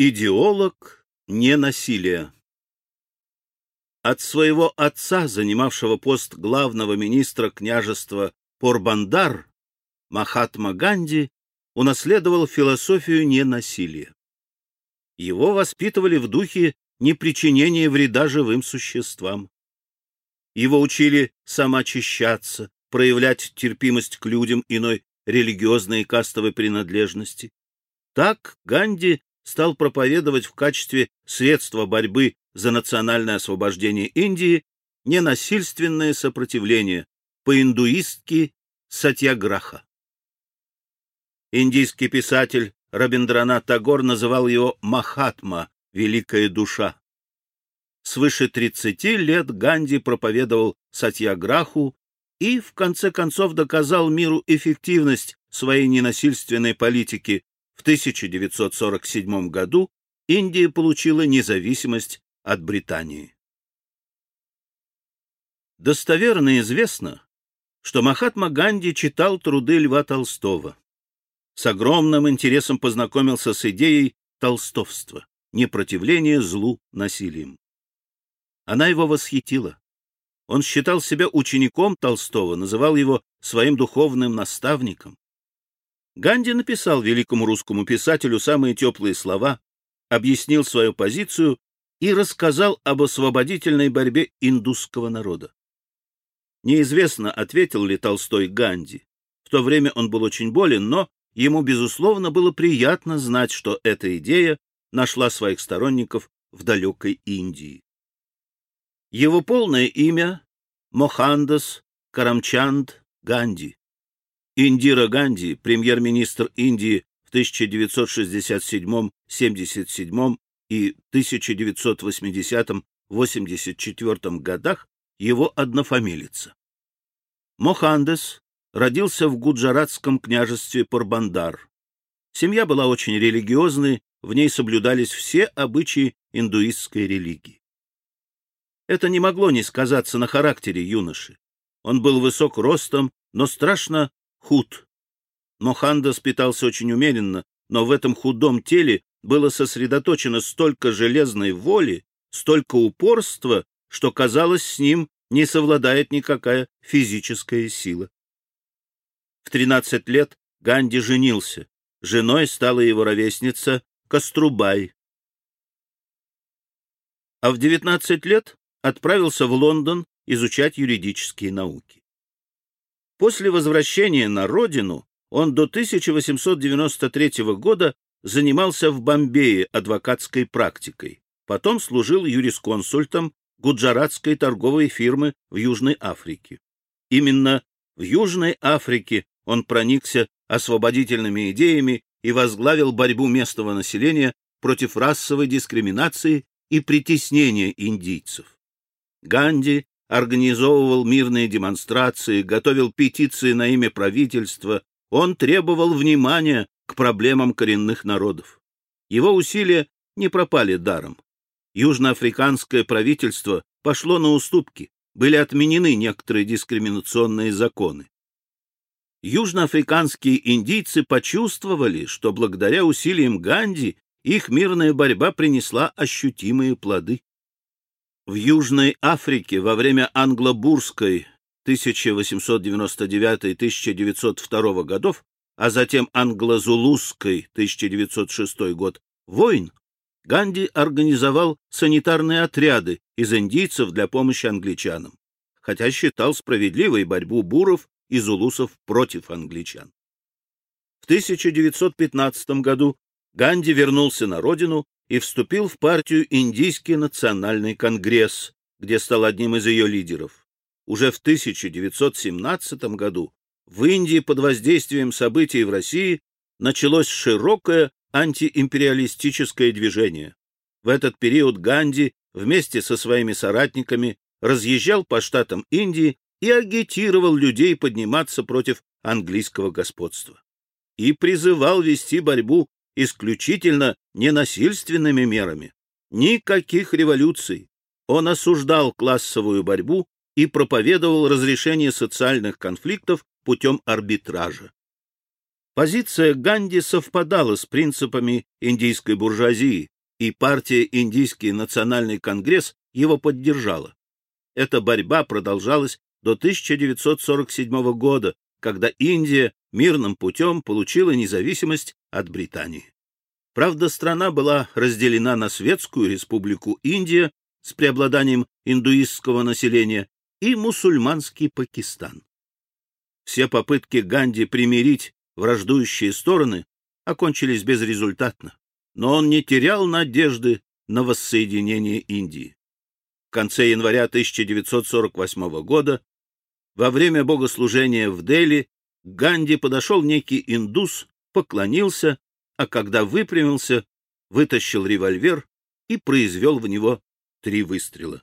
Идеолог ненасилия От своего отца, занимавшего пост главного министра княжества Порбандар, Махатма Ганди унаследовал философию ненасилия. Его воспитывали в духе непричинения вреда живым существам. Его учили самоочищаться, проявлять терпимость к людям иной религиозной и кастовой принадлежности. Так Ганди стал проповедовать в качестве средства борьбы за национальное освобождение Индии ненасильственное сопротивление по-индуистски сатьяграха. Индийский писатель Рабиндранат Тагор называл его Махатма, великая душа. Свыше 30 лет Ганди проповедовал сатьяграху и, в конце концов, доказал миру эффективность своей ненасильственной политики в 1947 году Индия получила независимость от Британии. Достоверно известно, что Махатма Ганди читал труды Льва Толстого. С огромным интересом познакомился с идеей толстовства, непротивления злу насилием. Она его восхитила. Он считал себя учеником Толстого, называл его своим духовным наставником. Ганди написал великому русскому писателю самые теплые слова, объяснил свою позицию и рассказал об освободительной борьбе индусского народа. Неизвестно, ответил ли Толстой Ганди. В то время он был очень болен, но ему, безусловно, было приятно знать, что эта идея нашла своих сторонников в далекой Индии. Его полное имя — Мохандас Карамчанд Ганди. Индира Ганди, премьер-министр Индии в 1967-77 и 1980-84 годах, его однофамилица. Мохандес родился в Гуджаратском княжестве Порбандар. Семья была очень религиозной, в ней соблюдались все обычаи индуистской религии. Это не могло не сказаться на характере юноши. Он был высок ростом, но страшно худ. Мохандас питался очень умеренно, но в этом худом теле было сосредоточено столько железной воли, столько упорства, что, казалось, с ним не совладает никакая физическая сила. В 13 лет Ганди женился. Женой стала его ровесница Кострубай. А в 19 лет отправился в Лондон изучать юридические науки. После возвращения на родину он до 1893 года занимался в Бомбее адвокатской практикой, потом служил юрисконсультом гуджаратской торговой фирмы в Южной Африке. Именно в Южной Африке он проникся освободительными идеями и возглавил борьбу местного населения против расовой дискриминации и притеснения индийцев. Ганди организовывал мирные демонстрации, готовил петиции на имя правительства, он требовал внимания к проблемам коренных народов. Его усилия не пропали даром. Южноафриканское правительство пошло на уступки, были отменены некоторые дискриминационные законы. Южноафриканские индийцы почувствовали, что благодаря усилиям Ганди их мирная борьба принесла ощутимые плоды. В Южной Африке во время англобурской 1899-1902 годов, а затем англо-зулузской 1906 год войн, Ганди организовал санитарные отряды из индийцев для помощи англичанам, хотя считал справедливой борьбу буров и зулусов против англичан. В 1915 году Ганди вернулся на родину и вступил в партию Индийский национальный конгресс, где стал одним из ее лидеров. Уже в 1917 году в Индии под воздействием событий в России началось широкое антиимпериалистическое движение. В этот период Ганди вместе со своими соратниками разъезжал по штатам Индии и агитировал людей подниматься против английского господства. И призывал вести борьбу исключительно ненасильственными мерами. Никаких революций. Он осуждал классовую борьбу и проповедовал разрешение социальных конфликтов путем арбитража. Позиция Ганди совпадала с принципами индийской буржуазии, и партия Индийский национальный конгресс его поддержала. Эта борьба продолжалась до 1947 года, когда Индия мирным путем получила независимость от Британии. Правда, страна была разделена на Светскую республику Индия с преобладанием индуистского населения и мусульманский Пакистан. Все попытки Ганди примирить враждующие стороны окончились безрезультатно, но он не терял надежды на воссоединение Индии. В конце января 1948 года, во время богослужения в Дели, Ганди подошел некий индус, поклонился, а когда выпрямился, вытащил револьвер и произвел в него три выстрела.